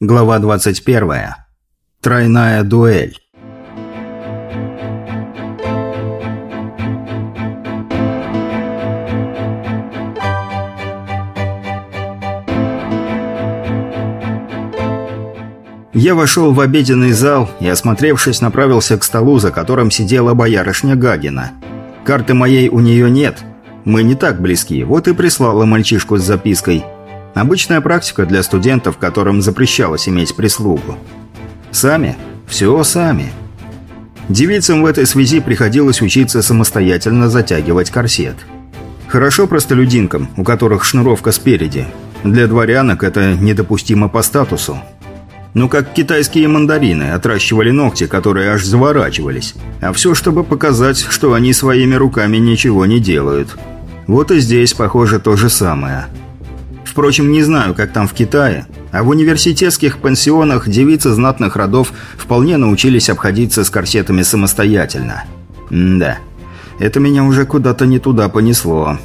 Глава 21. Тройная дуэль. Я вошел в обеденный зал и, осмотревшись, направился к столу, за которым сидела боярышня Гагина. Карты моей у нее нет. Мы не так близки, вот и прислала мальчишку с запиской. Обычная практика для студентов, которым запрещалось иметь прислугу. Сами? Все сами. Девицам в этой связи приходилось учиться самостоятельно затягивать корсет. Хорошо простолюдинкам, у которых шнуровка спереди. Для дворянок это недопустимо по статусу. Ну, как китайские мандарины, отращивали ногти, которые аж заворачивались. А все, чтобы показать, что они своими руками ничего не делают. Вот и здесь, похоже, то же самое. Впрочем, не знаю, как там в Китае, а в университетских пансионах девицы знатных родов вполне научились обходиться с корсетами самостоятельно. М да, это меня уже куда-то не туда понесло.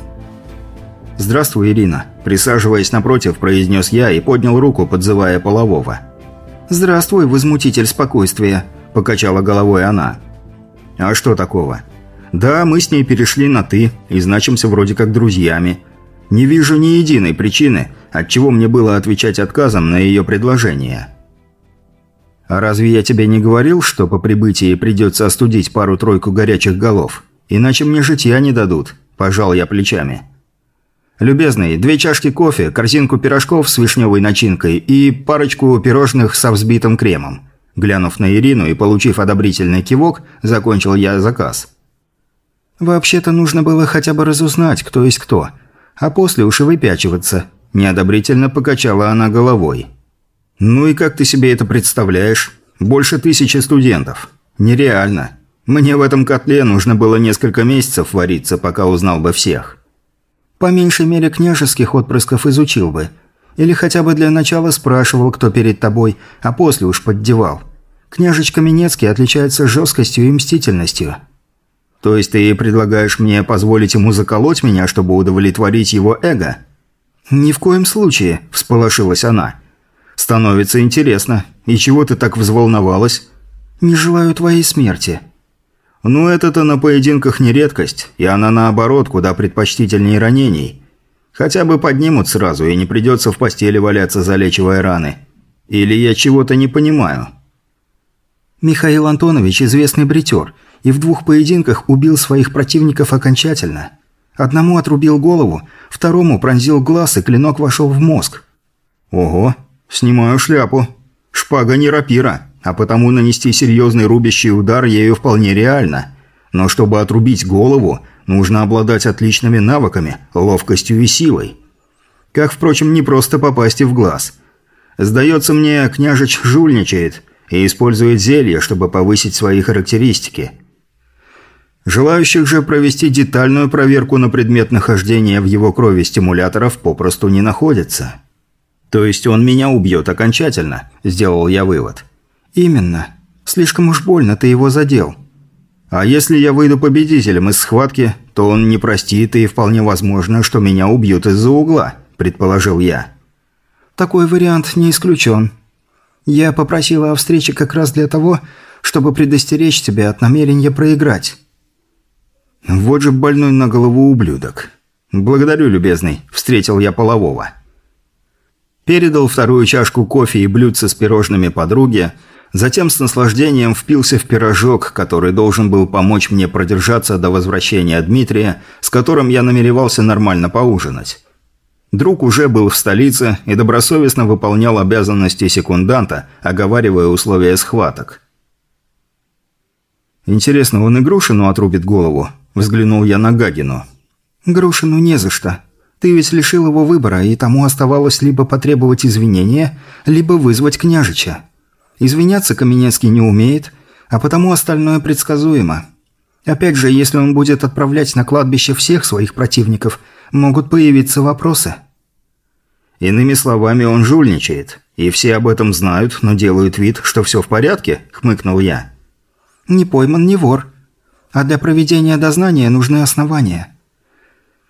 «Здравствуй, Ирина», – присаживаясь напротив, произнес я и поднял руку, подзывая полового. «Здравствуй, возмутитель спокойствия», – покачала головой она. «А что такого?» «Да, мы с ней перешли на «ты» и значимся вроде как друзьями. Не вижу ни единой причины, отчего мне было отвечать отказом на ее предложение». «А разве я тебе не говорил, что по прибытии придется остудить пару-тройку горячих голов? Иначе мне житья не дадут», – пожал я плечами. «Любезный, две чашки кофе, корзинку пирожков с вишневой начинкой и парочку пирожных со взбитым кремом». Глянув на Ирину и получив одобрительный кивок, закончил я заказ. «Вообще-то нужно было хотя бы разузнать, кто есть кто, а после уж и выпячиваться», – неодобрительно покачала она головой. «Ну и как ты себе это представляешь? Больше тысячи студентов. Нереально. Мне в этом котле нужно было несколько месяцев вариться, пока узнал бы всех». По меньшей мере княжеских отпрысков изучил бы. Или хотя бы для начала спрашивал, кто перед тобой, а после уж поддевал. Княжич Каменецкий отличается жесткостью и мстительностью. То есть ты предлагаешь мне позволить ему заколоть меня, чтобы удовлетворить его эго? Ни в коем случае, всполошилась она. Становится интересно. И чего ты так взволновалась? Не желаю твоей смерти. Ну, это-то на поединках не редкость, и она наоборот куда предпочтительнее ранений. Хотя бы поднимут сразу, и не придется в постели валяться, залечивая раны. Или я чего-то не понимаю. Михаил Антонович – известный бритер, и в двух поединках убил своих противников окончательно. Одному отрубил голову, второму пронзил глаз, и клинок вошел в мозг. Ого, снимаю шляпу. Шпага не рапира а потому нанести серьезный рубящий удар ею вполне реально. Но чтобы отрубить голову, нужно обладать отличными навыками, ловкостью и силой. Как, впрочем, не просто попасть и в глаз. Сдается мне, княжич жульничает и использует зелье, чтобы повысить свои характеристики. Желающих же провести детальную проверку на предмет нахождения в его крови стимуляторов попросту не находится. То есть он меня убьет окончательно, сделал я вывод. «Именно. Слишком уж больно ты его задел». «А если я выйду победителем из схватки, то он не простит, и вполне возможно, что меня убьют из-за угла», – предположил я. «Такой вариант не исключен. Я попросила о встрече как раз для того, чтобы предостеречь тебя от намерения проиграть». «Вот же больной на голову ублюдок. Благодарю, любезный», – встретил я полового. Передал вторую чашку кофе и блюдце с пирожными подруге – Затем с наслаждением впился в пирожок, который должен был помочь мне продержаться до возвращения Дмитрия, с которым я намеревался нормально поужинать. Друг уже был в столице и добросовестно выполнял обязанности секунданта, оговаривая условия схваток. «Интересно, он и Грушину отрубит голову?» – взглянул я на Гагину. «Грушину не за что. Ты ведь лишил его выбора, и тому оставалось либо потребовать извинения, либо вызвать княжича. Извиняться Каменецкий не умеет, а потому остальное предсказуемо. Опять же, если он будет отправлять на кладбище всех своих противников, могут появиться вопросы. Иными словами, он жульничает. И все об этом знают, но делают вид, что все в порядке, хмыкнул я. Не пойман, не вор. А для проведения дознания нужны основания.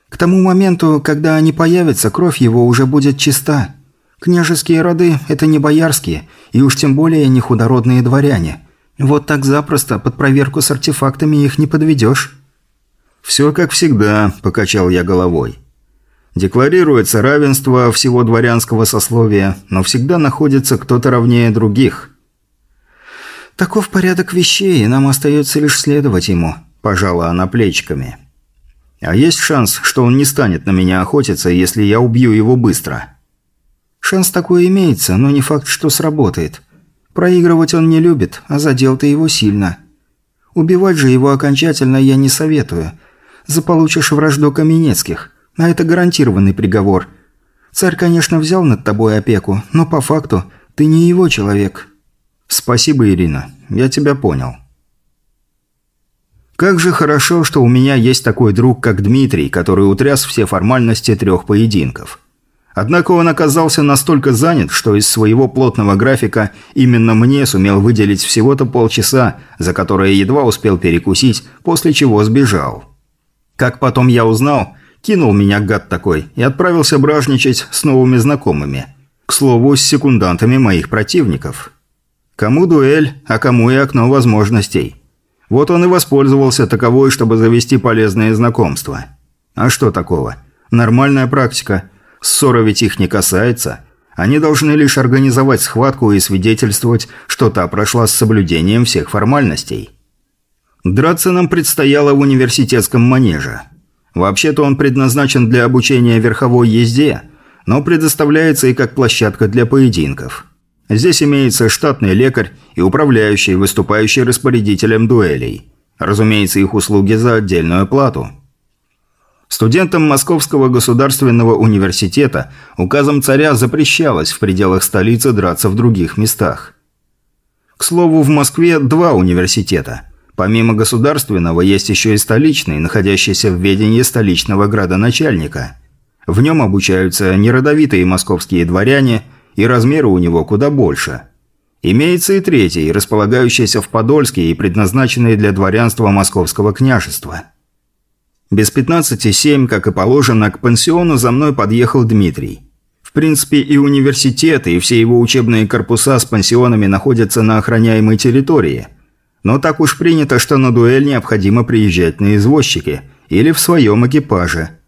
К тому моменту, когда они появятся, кровь его уже будет чиста. Княжеские роды – это не боярские, и уж тем более не худородные дворяне. Вот так запросто под проверку с артефактами их не подведешь». «Все как всегда», – покачал я головой. Декларируется равенство всего дворянского сословия, но всегда находится кто-то равнее других. «Таков порядок вещей, и нам остается лишь следовать ему», – пожала она плечиками. «А есть шанс, что он не станет на меня охотиться, если я убью его быстро?» «Шанс такой имеется, но не факт, что сработает. Проигрывать он не любит, а задел ты его сильно. Убивать же его окончательно я не советую. Заполучишь вражду Каменецких, а это гарантированный приговор. Царь, конечно, взял над тобой опеку, но по факту ты не его человек». «Спасибо, Ирина. Я тебя понял». Как же хорошо, что у меня есть такой друг, как Дмитрий, который утряс все формальности трех поединков. Однако он оказался настолько занят, что из своего плотного графика именно мне сумел выделить всего-то полчаса, за которое едва успел перекусить, после чего сбежал. Как потом я узнал, кинул меня гад такой и отправился бражничать с новыми знакомыми. К слову, с секундантами моих противников. Кому дуэль, а кому и окно возможностей. Вот он и воспользовался таковой, чтобы завести полезные знакомства. А что такого? Нормальная практика. Ссора ведь их не касается. Они должны лишь организовать схватку и свидетельствовать, что та прошла с соблюдением всех формальностей. Драться нам предстояло в университетском манеже. Вообще-то он предназначен для обучения верховой езде, но предоставляется и как площадка для поединков. Здесь имеется штатный лекарь и управляющий, выступающий распорядителем дуэлей. Разумеется, их услуги за отдельную плату. Студентам Московского государственного университета указом царя запрещалось в пределах столицы драться в других местах. К слову, в Москве два университета. Помимо государственного, есть еще и столичный, находящийся в ведении столичного градоначальника. В нем обучаются неродовитые московские дворяне – и размеры у него куда больше. Имеется и третий, располагающийся в Подольске и предназначенный для дворянства Московского княжества. Без 15.07, как и положено, к пансиону за мной подъехал Дмитрий. В принципе, и университет, и все его учебные корпуса с пансионами находятся на охраняемой территории. Но так уж принято, что на дуэль необходимо приезжать на извозчике или в своем экипаже –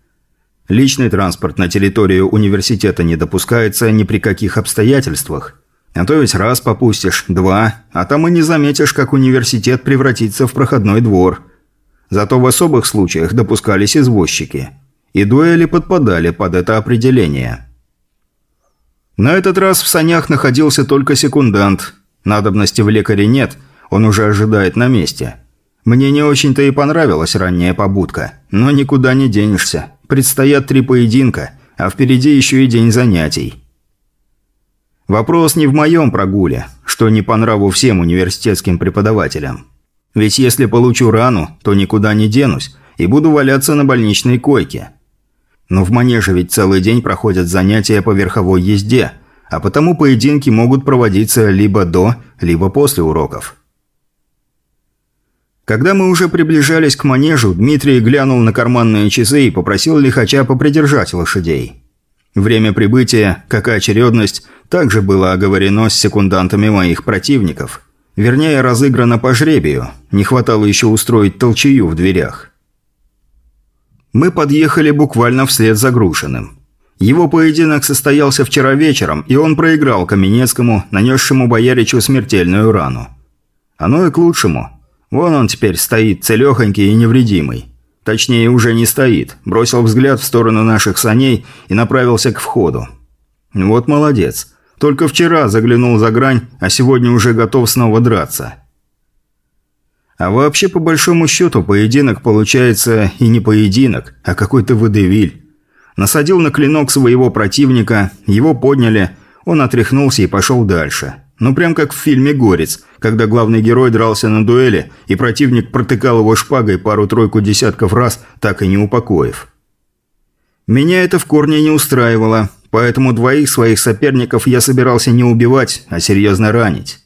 Личный транспорт на территорию университета не допускается ни при каких обстоятельствах. А то ведь раз попустишь, два, а там и не заметишь, как университет превратится в проходной двор. Зато в особых случаях допускались извозчики. И дуэли подпадали под это определение. На этот раз в санях находился только секундант. Надобности в лекаре нет, он уже ожидает на месте. Мне не очень-то и понравилась ранняя побудка, но никуда не денешься. Предстоят три поединка, а впереди еще и день занятий. Вопрос не в моем прогуле, что не по нраву всем университетским преподавателям. Ведь если получу рану, то никуда не денусь и буду валяться на больничной койке. Но в манеже ведь целый день проходят занятия по верховой езде, а потому поединки могут проводиться либо до, либо после уроков. Когда мы уже приближались к манежу, Дмитрий глянул на карманные часы и попросил лихача попридержать лошадей. Время прибытия, как и очередность, также было оговорено с секундантами моих противников. Вернее, разыграно по жребию. Не хватало еще устроить толчею в дверях. Мы подъехали буквально вслед за Грушиным. Его поединок состоялся вчера вечером, и он проиграл Каменецкому, нанесшему Бояричу смертельную рану. Оно и к лучшему. Вон он теперь стоит, целехонький и невредимый. Точнее, уже не стоит. Бросил взгляд в сторону наших саней и направился к входу. Вот молодец. Только вчера заглянул за грань, а сегодня уже готов снова драться. А вообще, по большому счету, поединок получается и не поединок, а какой-то выдевиль. Насадил на клинок своего противника, его подняли, он отряхнулся и пошел дальше. Ну прям как в фильме «Горец», когда главный герой дрался на дуэли, и противник протыкал его шпагой пару-тройку десятков раз, так и не упокоив. Меня это в корне не устраивало, поэтому двоих своих соперников я собирался не убивать, а серьезно ранить.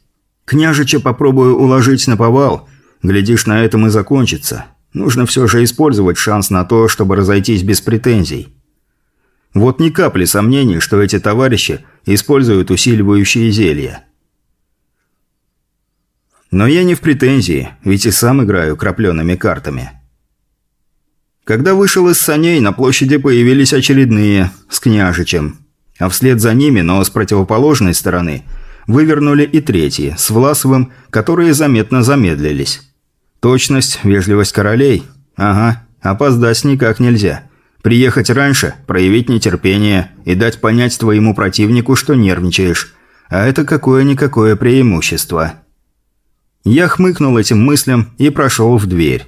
Княжича попробую уложить на повал, глядишь, на этом и закончится. Нужно все же использовать шанс на то, чтобы разойтись без претензий. Вот ни капли сомнений, что эти товарищи используют усиливающие зелья. Но я не в претензии, ведь и сам играю крапленными картами. Когда вышел из саней, на площади появились очередные, с княжичем. А вслед за ними, но с противоположной стороны, вывернули и третьи, с Власовым, которые заметно замедлились. Точность, вежливость королей. Ага, опоздать никак нельзя. Приехать раньше, проявить нетерпение и дать понять твоему противнику, что нервничаешь. А это какое-никакое преимущество. Я хмыкнул этим мыслям и прошел в дверь.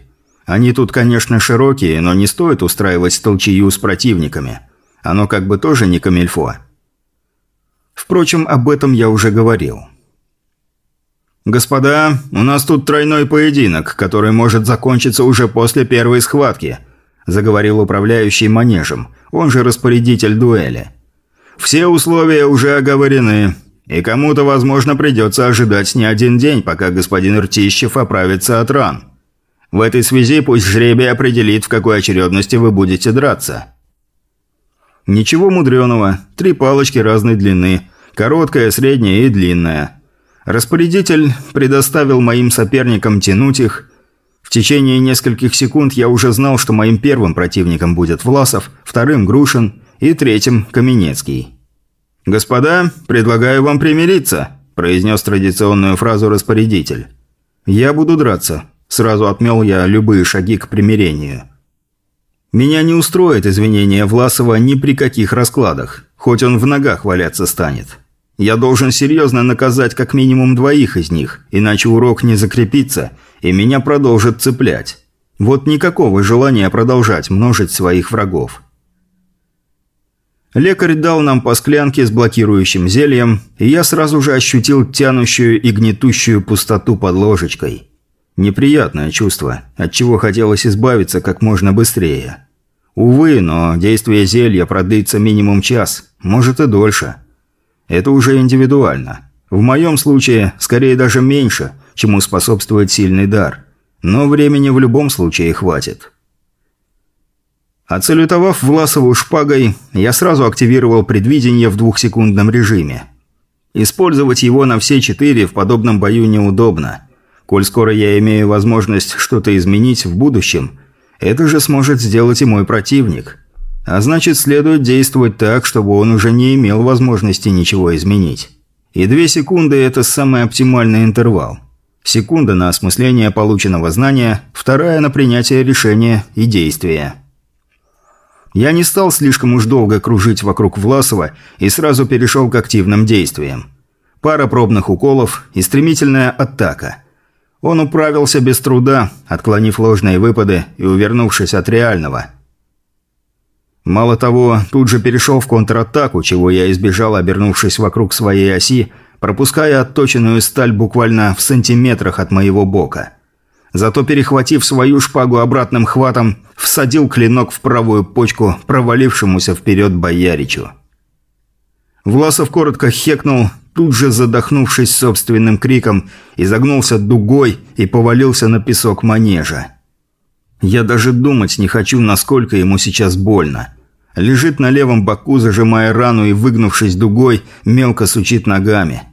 Они тут, конечно, широкие, но не стоит устраивать толчею с противниками. Оно как бы тоже не камельфо. Впрочем, об этом я уже говорил. «Господа, у нас тут тройной поединок, который может закончиться уже после первой схватки», заговорил управляющий манежем, он же распорядитель дуэли. «Все условия уже оговорены, и кому-то, возможно, придется ожидать не один день, пока господин Ртищев оправится от ран». В этой связи пусть жребий определит, в какой очередности вы будете драться. Ничего мудреного. Три палочки разной длины. Короткая, средняя и длинная. Распорядитель предоставил моим соперникам тянуть их. В течение нескольких секунд я уже знал, что моим первым противником будет Власов, вторым – Грушин и третьим – Каменецкий. «Господа, предлагаю вам примириться», – произнес традиционную фразу распорядитель. «Я буду драться», Сразу отмел я любые шаги к примирению. Меня не устроит извинение Власова ни при каких раскладах, хоть он в ногах валяться станет. Я должен серьезно наказать как минимум двоих из них, иначе урок не закрепится, и меня продолжит цеплять. Вот никакого желания продолжать множить своих врагов. Лекарь дал нам по склянке с блокирующим зельем, и я сразу же ощутил тянущую и гнетущую пустоту под ложечкой. Неприятное чувство, от чего хотелось избавиться как можно быстрее. Увы, но действие зелья продлится минимум час, может и дольше. Это уже индивидуально. В моем случае, скорее даже меньше, чему способствует сильный дар. Но времени в любом случае хватит. Отсалютовав Власову шпагой, я сразу активировал предвидение в двухсекундном режиме. Использовать его на все четыре в подобном бою неудобно – Коль скоро я имею возможность что-то изменить в будущем, это же сможет сделать и мой противник. А значит, следует действовать так, чтобы он уже не имел возможности ничего изменить. И две секунды – это самый оптимальный интервал. Секунда на осмысление полученного знания, вторая на принятие решения и действия. Я не стал слишком уж долго кружить вокруг Власова и сразу перешел к активным действиям. Пара пробных уколов и стремительная атака – он управился без труда, отклонив ложные выпады и увернувшись от реального. Мало того, тут же перешел в контратаку, чего я избежал, обернувшись вокруг своей оси, пропуская отточенную сталь буквально в сантиметрах от моего бока. Зато, перехватив свою шпагу обратным хватом, всадил клинок в правую почку провалившемуся вперед бояричу. Власов коротко хекнул, тут же задохнувшись собственным криком, изогнулся дугой и повалился на песок манежа. Я даже думать не хочу, насколько ему сейчас больно. Лежит на левом боку, зажимая рану и, выгнувшись дугой, мелко сучит ногами.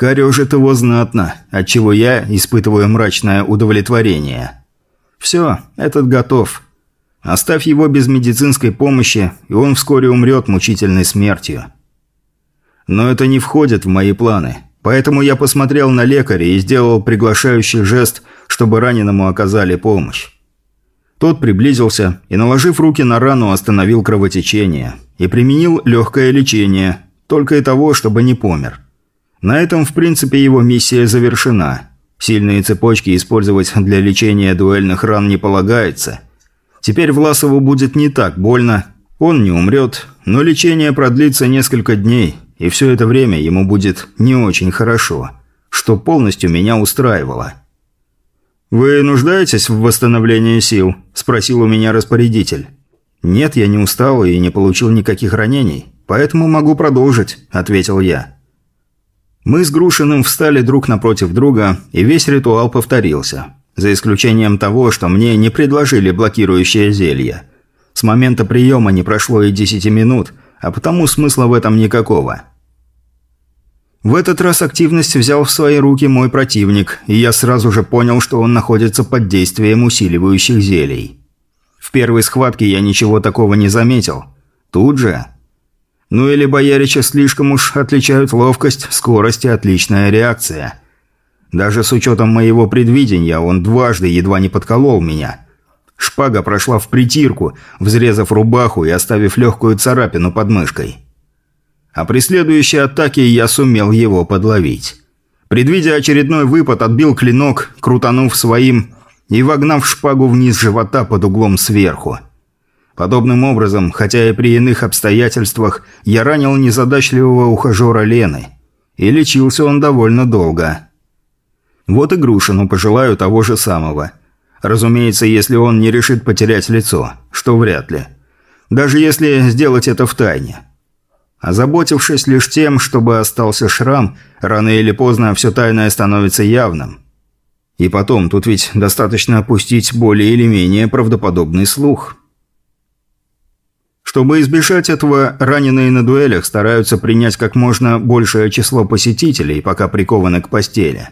Корежит его знатно, отчего я испытываю мрачное удовлетворение. Все, этот готов. Оставь его без медицинской помощи, и он вскоре умрет мучительной смертью. Но это не входит в мои планы. Поэтому я посмотрел на лекаря и сделал приглашающий жест, чтобы раненому оказали помощь. Тот приблизился и, наложив руки на рану, остановил кровотечение и применил легкое лечение, только и того, чтобы не помер. На этом, в принципе, его миссия завершена. Сильные цепочки использовать для лечения дуэльных ран не полагается. Теперь Власову будет не так больно, он не умрет, но лечение продлится несколько дней – и все это время ему будет не очень хорошо, что полностью меня устраивало. «Вы нуждаетесь в восстановлении сил?» – спросил у меня распорядитель. «Нет, я не устал и не получил никаких ранений, поэтому могу продолжить», – ответил я. Мы с Грушиным встали друг напротив друга, и весь ритуал повторился. За исключением того, что мне не предложили блокирующее зелье. С момента приема не прошло и десяти минут, а потому смысла в этом никакого. В этот раз активность взял в свои руки мой противник, и я сразу же понял, что он находится под действием усиливающих зелий. В первой схватке я ничего такого не заметил. Тут же... Ну или боярича слишком уж отличают ловкость, скорость и отличная реакция. Даже с учетом моего предвидения он дважды едва не подколол меня. Шпага прошла в притирку, взрезав рубаху и оставив легкую царапину под мышкой а при следующей атаке я сумел его подловить. Предвидя очередной выпад, отбил клинок, крутанув своим и вогнав шпагу вниз живота под углом сверху. Подобным образом, хотя и при иных обстоятельствах, я ранил незадачливого ухажера Лены. И лечился он довольно долго. Вот и Грушину пожелаю того же самого. Разумеется, если он не решит потерять лицо, что вряд ли. Даже если сделать это в тайне. Озаботившись лишь тем, чтобы остался шрам, рано или поздно все тайное становится явным. И потом, тут ведь достаточно опустить более или менее правдоподобный слух. Чтобы избежать этого, раненые на дуэлях стараются принять как можно большее число посетителей, пока прикованы к постели.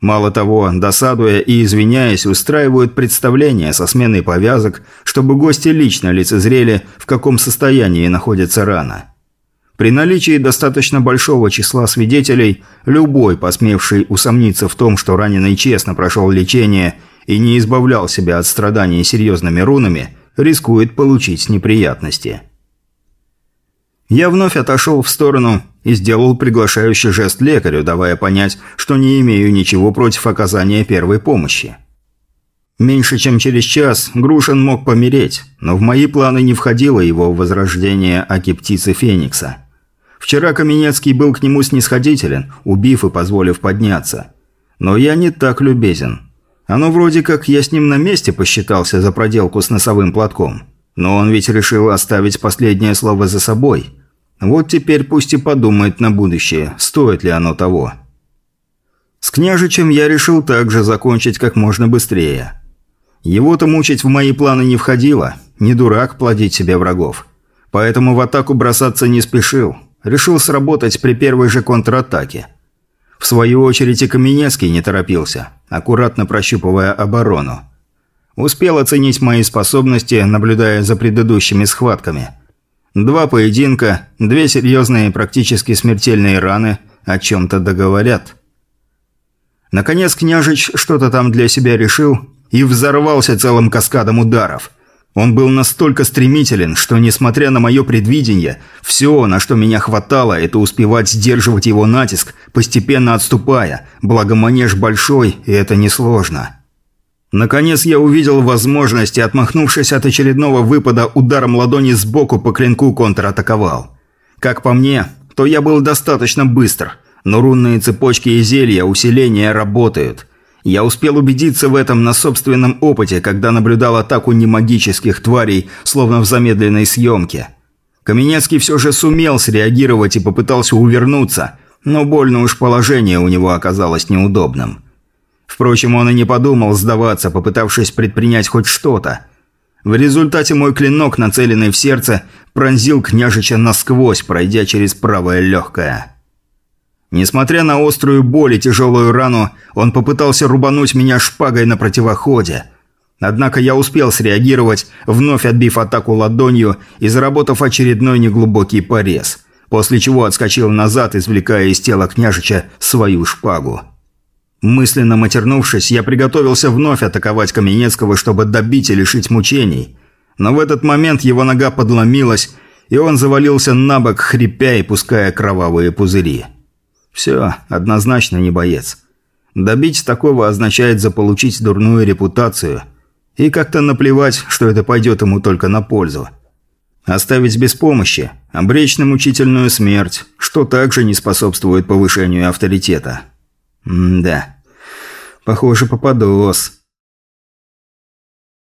Мало того, досадуя и извиняясь, устраивают представления со сменой повязок, чтобы гости лично лицезрели, в каком состоянии находится рана. При наличии достаточно большого числа свидетелей, любой, посмевший усомниться в том, что раненый честно прошел лечение и не избавлял себя от страданий серьезными рунами, рискует получить неприятности. Я вновь отошел в сторону и сделал приглашающий жест лекарю, давая понять, что не имею ничего против оказания первой помощи. Меньше чем через час Грушин мог помереть, но в мои планы не входило его возрождение аки птицы Феникса. Вчера Каменецкий был к нему снисходителен, убив и позволив подняться. Но я не так любезен. Оно вроде как я с ним на месте посчитался за проделку с носовым платком. Но он ведь решил оставить последнее слово за собой. Вот теперь пусть и подумает на будущее, стоит ли оно того. С княжичем я решил также закончить как можно быстрее. Его-то мучить в мои планы не входило, не дурак плодить себе врагов. Поэтому в атаку бросаться не спешил решил сработать при первой же контратаке. В свою очередь и Каменецкий не торопился, аккуратно прощупывая оборону. Успел оценить мои способности, наблюдая за предыдущими схватками. Два поединка, две серьезные практически смертельные раны о чем-то договорят. Наконец княжич что-то там для себя решил и взорвался целым каскадом ударов – он был настолько стремителен, что, несмотря на мое предвидение, все, на что меня хватало, это успевать сдерживать его натиск, постепенно отступая, благо манеж большой, и это несложно. Наконец я увидел возможность и, отмахнувшись от очередного выпада, ударом ладони сбоку по клинку контратаковал. Как по мне, то я был достаточно быстр, но рунные цепочки и зелья усиления работают – я успел убедиться в этом на собственном опыте, когда наблюдал атаку немагических тварей, словно в замедленной съемке. Каменецкий все же сумел среагировать и попытался увернуться, но больно уж положение у него оказалось неудобным. Впрочем, он и не подумал сдаваться, попытавшись предпринять хоть что-то. В результате мой клинок, нацеленный в сердце, пронзил княжича насквозь, пройдя через правое легкое. Несмотря на острую боль и тяжелую рану, он попытался рубануть меня шпагой на противоходе. Однако я успел среагировать, вновь отбив атаку ладонью и заработав очередной неглубокий порез, после чего отскочил назад, извлекая из тела княжича свою шпагу. Мысленно матернувшись, я приготовился вновь атаковать Каменецкого, чтобы добить и лишить мучений. Но в этот момент его нога подломилась, и он завалился на бок, хрипя и пуская кровавые пузыри. Все, однозначно не боец. Добить такого означает заполучить дурную репутацию. И как-то наплевать, что это пойдет ему только на пользу. Оставить без помощи, обречь на мучительную смерть, что также не способствует повышению авторитета. М да, похоже, попадос.